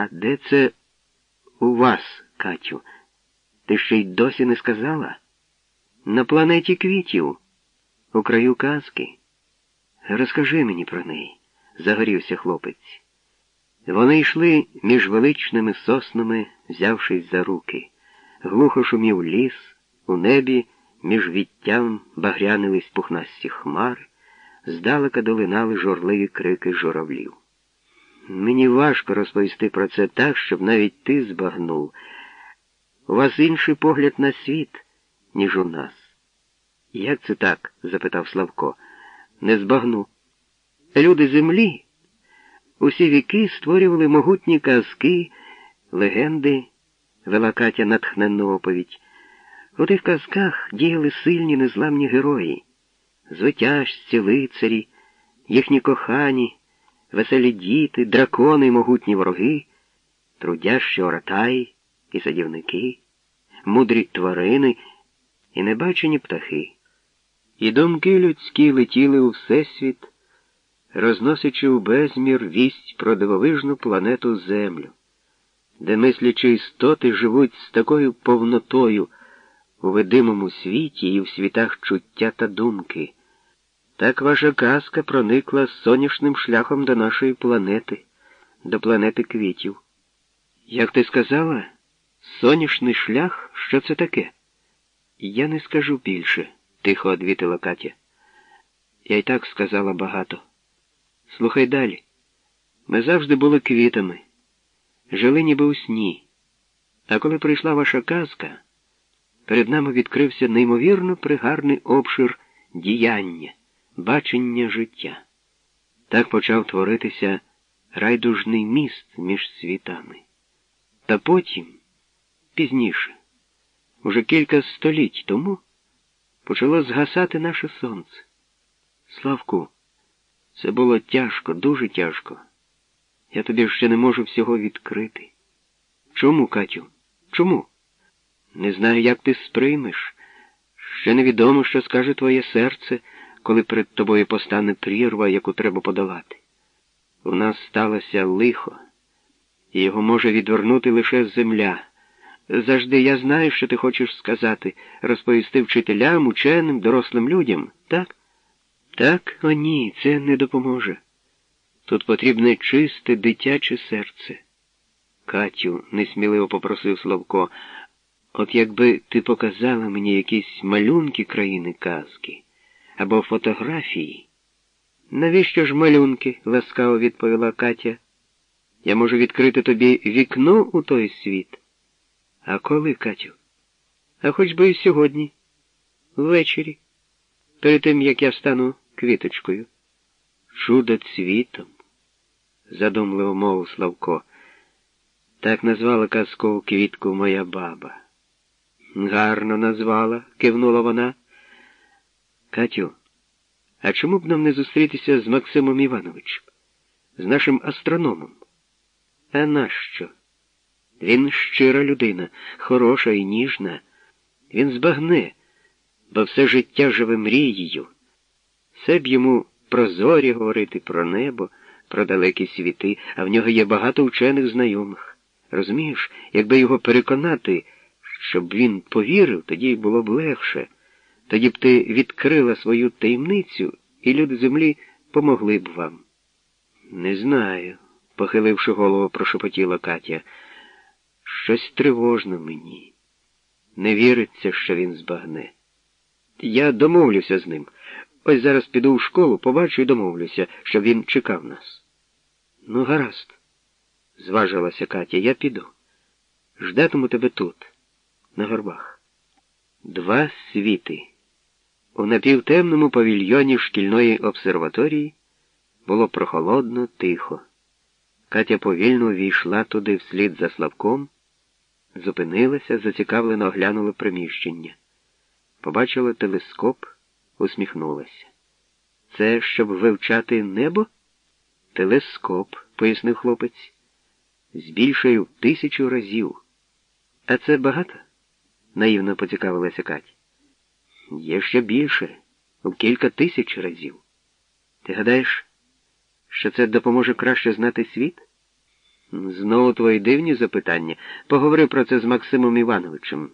А де це у вас, Катю? Ти ще й досі не сказала? На планеті квітів, у краю казки. Розкажи мені про неї, загорівся хлопець. Вони йшли між величними соснами, взявшись за руки. Глухо шумів ліс, у небі між віттям багрянились пухнасті хмари, здалека долинали жорливі крики журавлів. Мені важко розповісти про це так, щоб навіть ти збагнув. У вас інший погляд на світ, ніж у нас. Як це так? запитав Славко. Не збагну. Люди землі усі віки створювали могутні казки, легенди, вела Катя натхненну оповідь. У тих казках діяли сильні незламні герої, звитяжці, лицарі, їхні кохані, веселі діти, дракони й могутні вороги, трудящі оратаї і садівники, мудрі тварини і небачені птахи. І думки людські летіли у всесвіт, розносячи у безмір вість про дивовижну планету Землю, де мислячі істоти живуть з такою повнотою у видимому світі і в світах чуття та думки. Так ваша казка проникла сонячним шляхом до нашої планети, до планети квітів. Як ти сказала, сонячний шлях, що це таке? Я не скажу більше, тихо одвітила Катя. Я й так сказала багато. Слухай далі. Ми завжди були квітами, жили ніби у сні. А коли прийшла ваша казка, перед нами відкрився неймовірно пригарний обшир діяння, бачення життя. Так почав творитися райдужний міст між світами. Та потім, пізніше, уже кілька століть тому, почало згасати наше сонце. Славку, це було тяжко, дуже тяжко. Я тобі ще не можу всього відкрити. Чому, Катю? Чому? Не знаю, як ти сприймеш. Ще невідомо, що скаже твоє серце, коли перед тобою постане прірва, яку треба подолати. У нас сталося лихо, і його може відвернути лише земля. Завжди я знаю, що ти хочеш сказати, розповісти вчителям, ученим, дорослим людям, так? Так, о ні, це не допоможе. Тут потрібне чисте дитяче серце. Катю, несміливо попросив Славко, от якби ти показала мені якісь малюнки країни казки або фотографії. Навіщо ж малюнки? ласкаво відповіла Катя. Я можу відкрити тобі вікно у той світ. А коли, Катю? А хоч би і сьогодні, ввечері, перед тим, як я стану квіточкою. Чудо цвітом, задумливо мовив Славко. Так назвала казкову квітку моя баба. Гарно назвала, кивнула вона. Катю, а чому б нам не зустрітися з Максимом Івановичем, з нашим астрономом? А нащо? Він щира людина, хороша і ніжна. Він збагне, бо все життя живе мрією. Все б йому про зорі говорити, про небо, про далекі світи, а в нього є багато вчених знайомих. Розумієш, якби його переконати, щоб він повірив, тоді було б легше. Тоді б ти відкрила свою таємницю, і люди землі помогли б вам. Не знаю, похиливши голову, прошепотіла Катя. Щось тривожно мені. Не віриться, що він збагне. Я домовлюся з ним. Ось зараз піду в школу, побачу і домовлюся, щоб він чекав нас. Ну, гаразд, зважилася Катя, я піду. Ждатиму тебе тут, на горбах. Два світи. У напівтемному павільйоні шкільної обсерваторії було прохолодно, тихо. Катя повільно війшла туди вслід за Славком, зупинилася, зацікавлено оглянула приміщення. Побачила телескоп усміхнулася. Це щоб вивчати небо? Телескоп, пояснив хлопець. Збільшую в тисячу разів. А це багато? наївно поцікавилася Катя. Є ще більше, в кілька тисяч разів. Ти гадаєш, що це допоможе краще знати світ? Знову твої дивні запитання. Поговори про це з Максимом Івановичем.